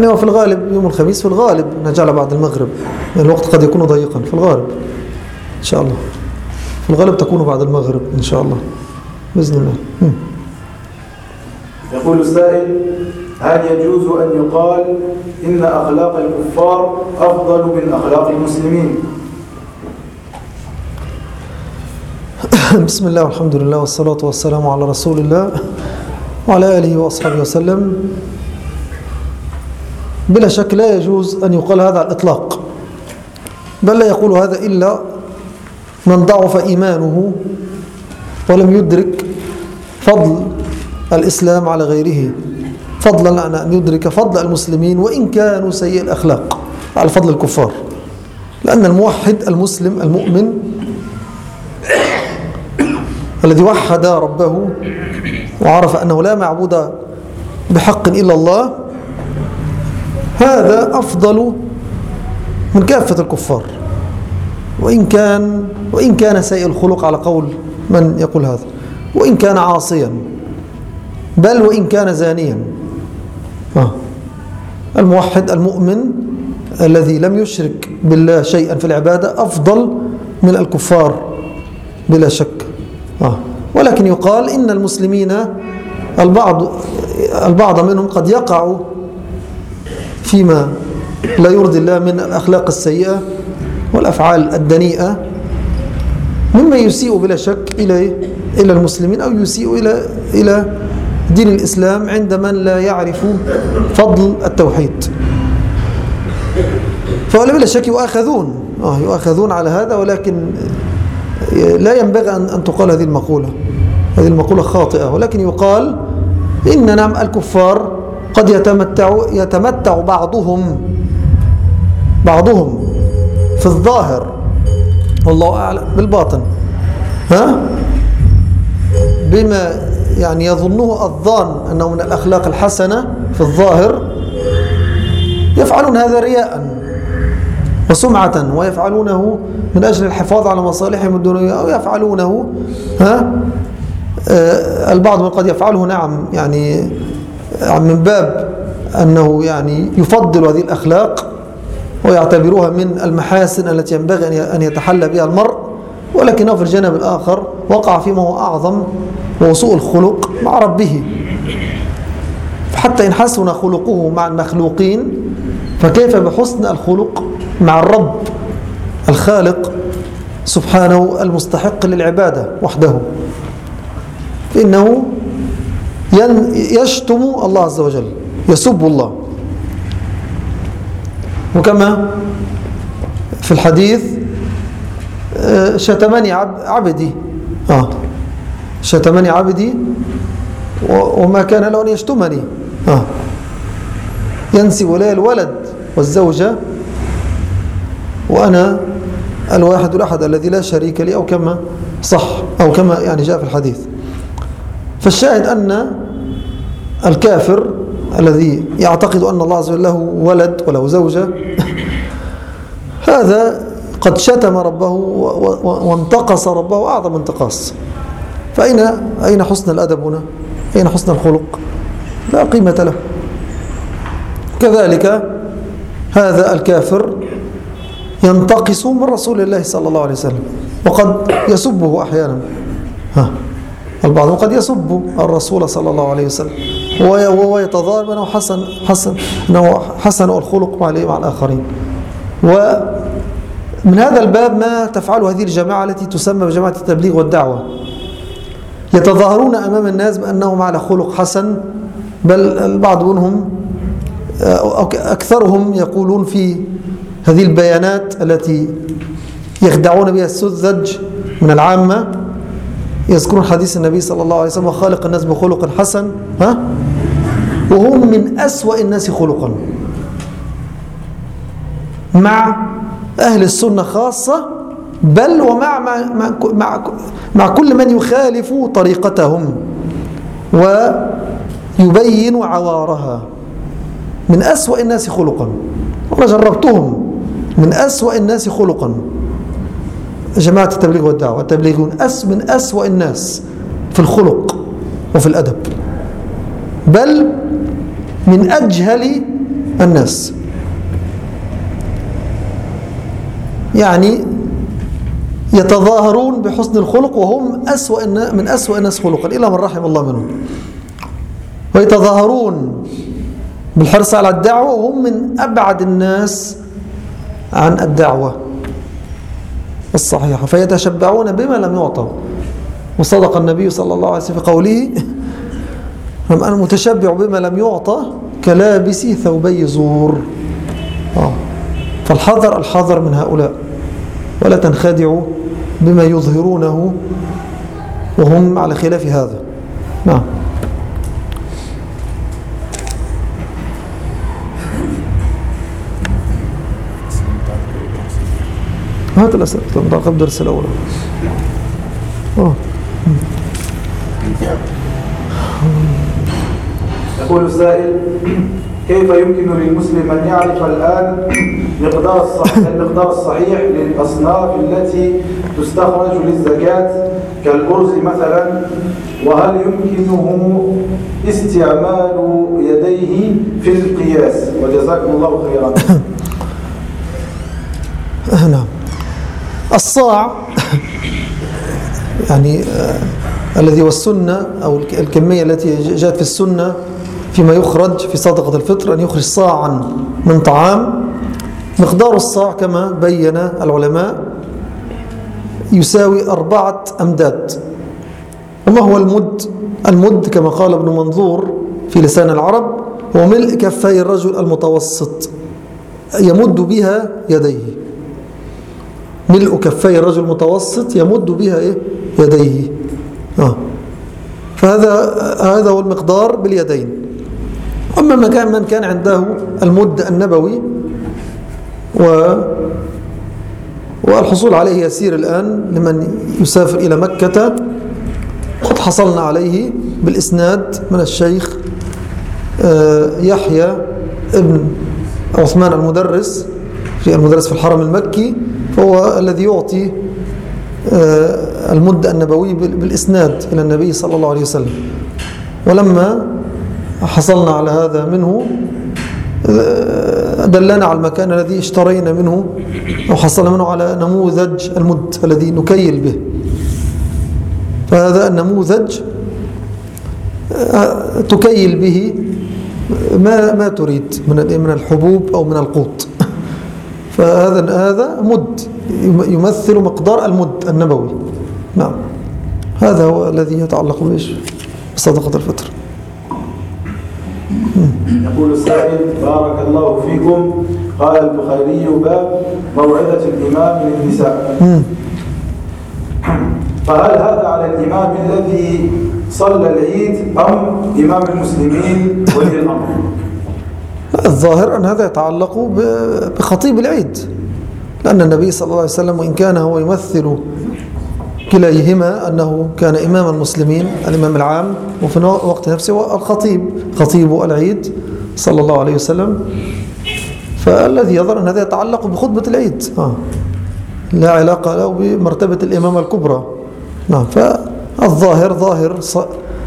يعني وفي الغالب يوم الخميس في الغالب نجعل بعد المغرب. الوقت قد يكون ضيقا في الغالب. إن شاء الله. في الغالب تكون بعد المغرب إن شاء الله. بإذن الله. يقول السائل هل يجوز أن يقال إن أخلاق الكفار أفضل من أخلاق المسلمين؟ بسم الله والحمد لله والصلاة والسلام على رسول الله وعلى آله وأصحابه وسلم. بلا شك لا يجوز أن يقال هذا على الإطلاق. بل لا يقول هذا إلا من ضعف إيمانه ولم يدرك فضل الإسلام على غيره. فضلا أن يدرك فضل المسلمين وإن كانوا سيء الأخلاق على فضل الكفار. لأن الموحد المسلم المؤمن الذي وحد ربه وعرف أنه لا معبود بحق إلا الله هذا أفضل من كافة الكفار. وإن كان وإن كان سيء الخلق على قول من يقول هذا. وإن كان عاصيا. بل وإن كان زانيا. آه. الموحد المؤمن الذي لم يشرك بالله شيئا في العبادة أفضل من الكفار بلا شك. آه. ولكن يقال إن المسلمين البعض البعض منهم قد يقع فيما لا يرضي الله من الأخلاق السيئة والأفعال الدنيئة مما يسيء بلا شك إلى إلى المسلمين أو يسيء إلى إلى دين الإسلام عند من لا يعرف فضل التوحيد. فولا بلا شك يؤاخذون آه يؤاخذون على هذا ولكن لا ينبغي أن, أن تقال هذه المقولة هذه المقولة خاطئة ولكن يقال إن نعم الكفار قد يتمتع يتمتع بعضهم بعضهم في الظاهر. والله أعلم. بالباطن. ها؟ بما يعني يظنه الظان أنه من الأخلاق الحسنة في الظاهر يفعلون هذا رياء وسمعة ويفعلونه من أجل الحفاظ على مصالحهم الدنيا أو يفعلونه ها؟ آه البعض من قد يفعله نعم. يعني من باب أنه يعني يفضل هذه الأخلاق ويعتبروها من المحاسن التي ينبغي أن يتحلى بها المرء ولكنه في الجانب الآخر وقع فيما هو أعظم وهو سوء الخلق مع ربه. فحتى إن حسن خلقه مع المخلوقين فكيف بحسن الخلق مع الرب الخالق سبحانه المستحق للعبادة وحده؟ فإنه يشتم الله عز وجل يسب الله. وكما في الحديث شتمني عبدي. آه. شتمني عبدي وما كان له أن يشتمني. آه. ينسب لي الولد والزوجة وأنا الواحد الأحد الذي لا شريك لي أو كما صح أو كما يعني جاء في الحديث. فالشاهد أن الكافر الذي يعتقد أن الله عز وجل له ولد وله زوجة هذا قد شتم ربه وانتقص ربه أعظم انتقاص. فأين أين حسن الأدب هنا؟ أين حسن الخلق؟ لا قيمة له. كذلك هذا الكافر ينتقص من رسول الله صلى الله عليه وسلم وقد يسبه أحيانا. ها. البعض قد يسب الرسول صلى الله عليه وسلم. وهو يتظاهر أنه حسن حسن أنه حسن الخلق مع مع الآخرين. ومن هذا الباب ما تفعل هذه الجماعة التي تسمى بجماعة التبليغ والدعوة. يتظاهرون أمام الناس بأنهم على خلق حسن بل البعض منهم أكثرهم يقولون في هذه البيانات التي يخدعون بها السذج من العامة. يذكرون حديث النبي صلى الله عليه وسلم وخالق الناس بخلق حسن. ها؟ وهم من أسوأ الناس خلقا. مع أهل السنة خاصة بل ومع مع, مع, مع, كل من يخالف طريقتهم ويبين عوارها. من أسوأ الناس خلقا. وأنا جربتهم. من أسوأ الناس خلقا. جماعة التبليغ والدعوة. التبليغون أس من أسوأ الناس في الخلق وفي الأدب. بل من أجهل الناس. يعني يتظاهرون بحسن الخلق وهم أسوأ من أسوأ الناس خلقا. إلا من رحم الله منهم. ويتظاهرون بالحرص على الدعوة وهم من أبعد الناس عن الدعوة. الصحيحة. فيتشبعون بما لم يعطوا. وصدق النبي صلى الله عليه وسلم في قوله أنا متشبع بما لم يعطى كلابس ثوبي زور. آه. فالحذر الحذر من هؤلاء. ولا تنخدعوا بما يظهرونه وهم على خلاف هذا. نعم. هات الأسئلة نراقب الدرس الأول. أوه. يقول السائل كيف يمكن للمسلم أن يعرف الآن مقدار الصحيح, المقدار الصحيح للأصناف التي تستخرج للزكاة كالأرز مثلا؟ وهل يمكنه استعمال يديه في القياس؟ وجزاكم الله خيرا. نعم. الصاع يعني آه الذي هو السنة أو الكمية التي جاءت في السنة فيما يخرج في صدقة الفطر أن يخرج صاعا من طعام. مقدار الصاع كما بين العلماء يساوي أربعة أمداد. وما هو المد؟ المد كما قال ابن منظور في لسان العرب هو ملء كفي الرجل المتوسط يمد بها يديه. ملء كفي الرجل المتوسط يمد بها إيه؟ يديه آه. فهذا هذا هو المقدار باليدين أما من كان من كان عنده المد النبوي و والحصول عليه يسير الآن لمن يسافر إلى مكة قد حصلنا عليه بالإسناد من الشيخ آه، يحيى ابن عثمان المدرس في المدرس في الحرم المكي فهو الذي يعطي آه، المد النبوي بالإسناد إلى النبي صلى الله عليه وسلم. ولما حصلنا على هذا منه آه، دلنا على المكان الذي اشترينا منه أو حصلنا منه على نموذج المد الذي نكيل به. فهذا النموذج آه، تكيل به ما ما تريد من من الحبوب أو من القوت فهذا هذا مد يمثل مقدار المد النبوي. نعم. هذا هو الذي يتعلق بإيش؟ بصدقة الفطر. يقول السائل بارك الله فيكم. قال البخاري باب موعظة الإمام للنساء. فهل هذا على الإمام الذي صلى العيد أم إمام المسلمين ولي الأمر؟ الظاهر أن هذا يتعلق بخطيب العيد. لأن النبي صلى الله عليه وسلم وإن كان هو يمثل كليهما أنه كان إمام المسلمين الإمام العام وفي الوقت نفسه هو الخطيب خطيب العيد صلى الله عليه وسلم. فالذي يظهر أن هذا يتعلق بخطبة العيد. آه. لا علاقة له بمرتبة الإمامة الكبرى. نعم. فالظاهر ظاهر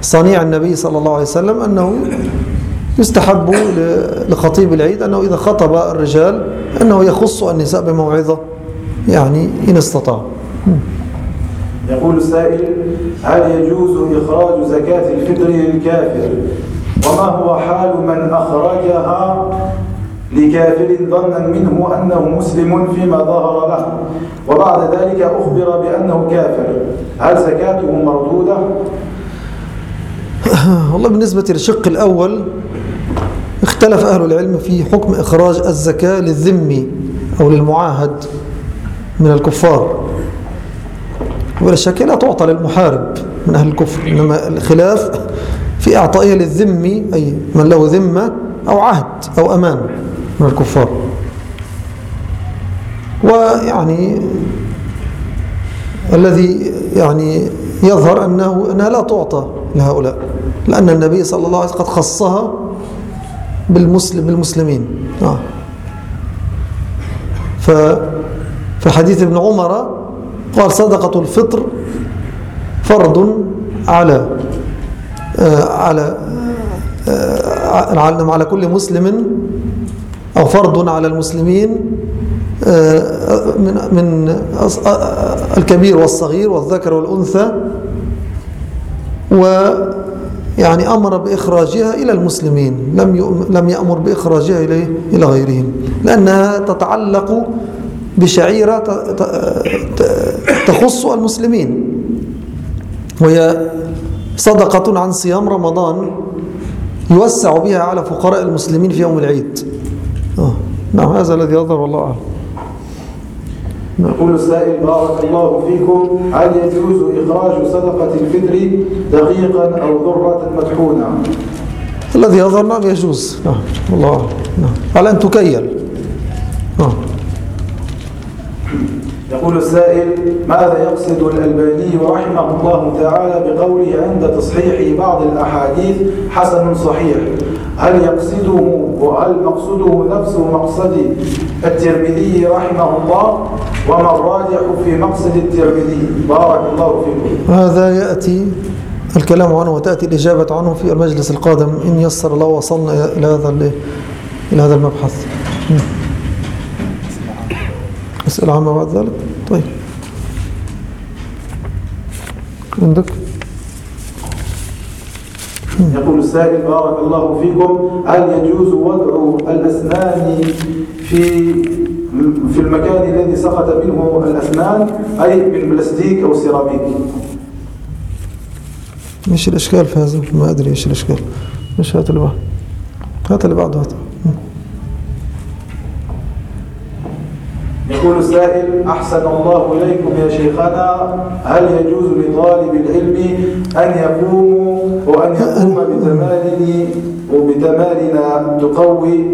صنيع النبي صلى الله عليه وسلم أنه يستحب لخطيب العيد أنه إذا خطب الرجال أنه يخص النساء بموعظة يعني إن استطاع. يقول السائل هل يجوز إخراج زكاة الفطر للكافر؟ وما هو حال من أخرجها لكافر ظنا منه أنه مسلم فيما ظهر له؟ وبعد ذلك أخبر بأنه كافر. هل زكاته مردودة؟ والله بالنسبة للشق الأول اختلف أهل العلم في حكم إخراج الزكاة للذمي أو للمعاهد من الكفار. ولا شك لا تعطى للمحارب من أهل الكفر إنما الخلاف في إعطائها للذمي أي من له ذمة أو عهد أو أمان من الكفار. ويعني الذي يعني يظهر أنه أنها لا تعطى لهؤلاء لأن النبي صلى الله عليه وسلم قد خصها بالمسلم بالمسلمين آه. ففي حديث ابن عمر قال صدقة الفطر فرض على آه على آه على كل مسلم أو فرض على المسلمين آه، من من آه، الكبير والصغير والذكر والأنثى ويعني أمر بإخراجها إلى المسلمين لم لم يأمر بإخراجها إليه إلى غيرهم لأنها تتعلق بشعيرة تخص المسلمين وهي صدقة عن صيام رمضان يوسع بها على فقراء المسلمين في يوم العيد آه. نعم هذا الذي يظهر والله أعلم يقول السائل بارك الله فيكم هل يجوز إخراج صدقة الفطر دقيقا أو ذرة مطحونة الذي يظهر نعم يجوز. نعم أعلم نعم. على أن تكيل. آه. يقول السائل ماذا يقصد الألباني رحمه الله تعالى بقوله عند تصحيح بعض الأحاديث حسن صحيح؟ هل يقصده وهل مقصده نفس مقصد الترمذي رحمه الله؟ وما الراجح في مقصد الترمذي؟ بارك الله فيكم. هذا يأتي الكلام عنه وتأتي الإجابة عنه في المجلس القادم. إن يسر الله وصلنا إلى هذا إلى هذا المبحث. أسئلة عامة بعد ذلك؟ طيب. عندك؟ يقول السائل بارك الله فيكم. هل يجوز وضع الأسنان في في المكان الذي سقط منه الأسنان أي من بلاستيك أو سيراميك. إيش الإشكال في هذا ما أدري إيش الإشكال. مش هات اللي بعد هات اللي بعده هات. يقول السائل أحسن الله إليكم يا شيخنا هل يجوز لطالب العلم أن يقوم وأن يقوم بتمارين وبتمارين تقوي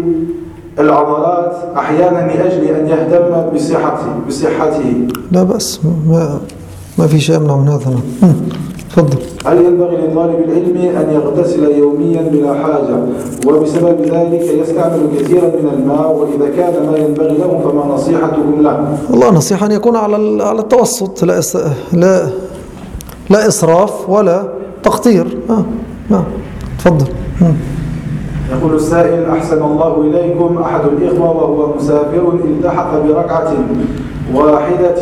العضلات أحيانا لأجل أن يهتم بصحته بصحته. لا بأس ما ما في شيء يمنع من هذا. نعم. تفضل. هل ينبغي لطالب العلم أن يغتسل يوميا بلا حاجة؟ وبسبب ذلك يستعمل كثيرا من الماء وإذا كان ما ينبغي له فما نصيحتكم له؟ والله نصيحة أن يكون على على التوسط لا إس... لا لا إسراف ولا تقطير. آه. نعم تفضل. يقول السائل أحسن الله إليكم. أحد الإخوة وهو مسافر التحق بركعة واحدة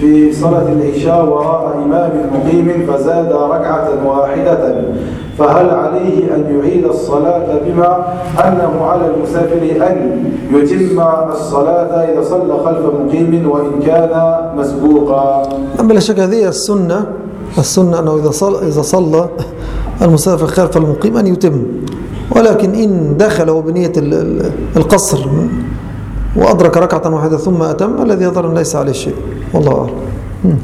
في صلاة العشاء وراء إمام مقيم فزاد ركعة واحدة. فهل عليه أن يعيد الصلاة بما أنه على المسافر أن يتم الصلاة إذا صلى خلف مقيم وإن كان مسبوقا؟ أما لا شك هذه السنة. السنة أنه إذا صلى, إذا صلى المسافر خلف المقيم أن يتم. ولكن إن دخل وبنية ال- ال- القصر وأدرك ركعة واحدة ثم أتم الذي يظهر ليس عليه شيء. والله أعلم.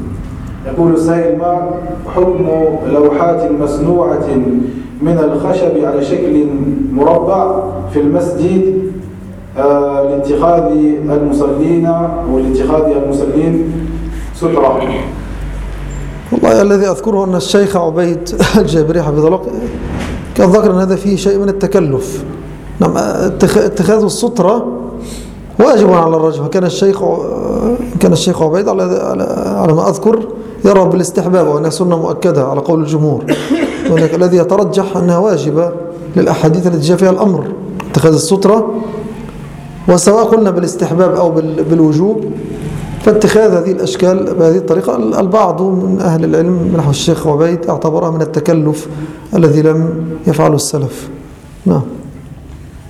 يقول السائل ما حكم لوحات مصنوعة من الخشب على شكل مربع في المسجد؟ آه، لاتخاذ المصلين ولاتخاذ المصلين سترة. والله الذي أذكره أن الشيخ عبيد الجابري حفظه الله. كان ذكر أن هذا فيه شيء من التكلف. نعم اتخ- اتخاذ السترة واجب على الرجل. وكان الشيخ كان الشيخ عبيد على على- ما أذكر يرى بالاستحباب وأنها سنة مؤكدة على قول الجمهور. الذي يترجح أنها واجبة للأحاديث التي جاء فيها الأمر. اتخاذ السترة وسواء قلنا بالاستحباب أو بال- بالوجوب فاتخاذ هذه الأشكال بهذه الطريقة البعض من أهل العلم نحو الشيخ عبيد اعتبرها من التكلف الذي لم يفعله السلف. نعم.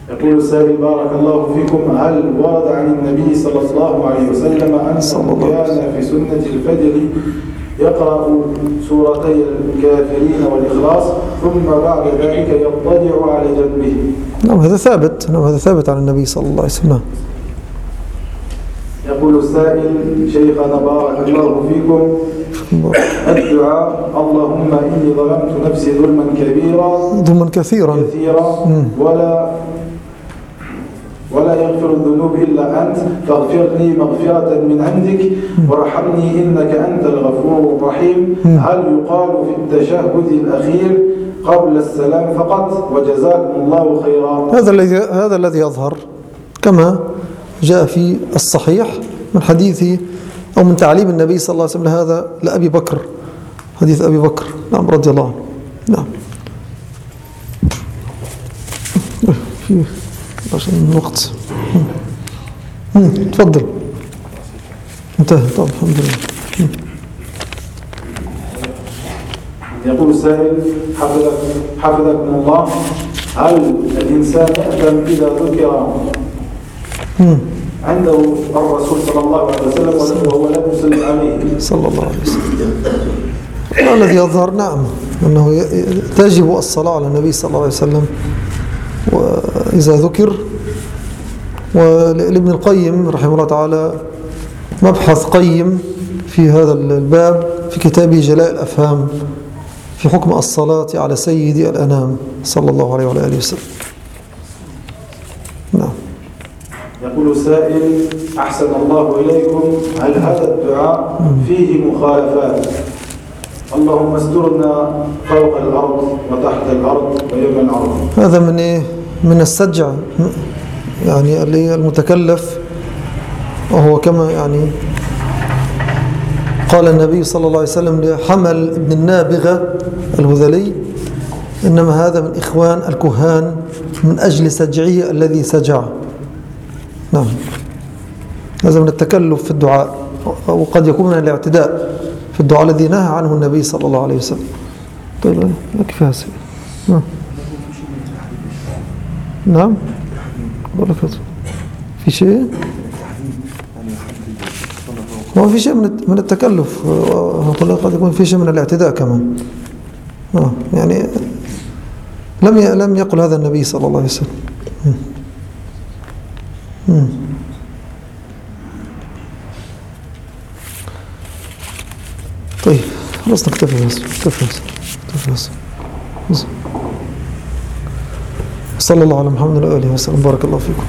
يقول السائل بارك الله فيكم. هل ورد عن النبي صلى الله عليه وسلم صلى أنه الله عليه كان في سنة الفجر يقرأ سورتي الكافرين والإخلاص ثم بعد ذلك يضطجع على جنبه؟ نعم هذا ثابت. نعم هذا ثابت عن النبي صلى الله عليه وسلم. نعم. يقول السائل شيخنا بارك الله فيكم. الدعاء اللهم إني ظلمت نفسي ظلما كبيرا ضمن كثيرا. كثيرا. ولا ولا يغفر الذنوب إلا أنت. فاغفر لي مغفرة من عندك وارحمني إنك أنت الغفور الرحيم. هل يقال في التشهد الأخير قبل السلام فقط؟ وجزاكم الله خيرا. هذا الذي هذا الذي يظهر كما جاء في الصحيح من حديث أو من تعليم النبي صلى الله عليه وسلم هذا لأبي بكر حديث أبي بكر. نعم رضي الله عنه. نعم. في عشان الوقت. تفضل. انتهى. طب الحمد لله. يقول السائل حفظك حفظكم الله هل الإنسان يأثم إذا ذكر. عنده الرسول صلى الله عليه وسلم وهو لم يسلم عليه. صلى الله عليه وسلم. الذي يظهر نعم أنه تجب الصلاة على النبي صلى الله عليه وسلم. وإذا ذكر ولابن القيم رحمه الله تعالى مبحث قيم في هذا الباب في كتابه جلاء الأفهام في حكم الصلاة على سيد الأنام صلى الله عليه وعلى آله وسلم نعم يقول السائل أحسن الله إليكم هل هذا الدعاء فيه مخالفات؟ اللهم استرنا فوق الأرض وتحت الأرض ويوم العرض. هذا من إيه؟ من السجع يعني اللي المتكلف وهو كما يعني قال النبي صلى الله عليه وسلم لحمل ابن النابغة الهذلي إنما هذا من إخوان الكهان من أجل سجعه الذي سجع. نعم. هذا من التكلف في الدعاء وقد يكون من الاعتداء في الدعاء الذي نهى عنه النبي صلى الله عليه وسلم. طيب هذا نعم. نعم. لك في شيء؟ ما في شيء من من التكلف. لك قد يكون في شيء من الاعتداء كمان. آه يعني لم لم يقل هذا النبي صلى الله عليه وسلم. طيب خلاص نكتفي بس نكتفي بس نكتفي بس. صلى الله على محمد وآله وسلم. بارك الله فيكم.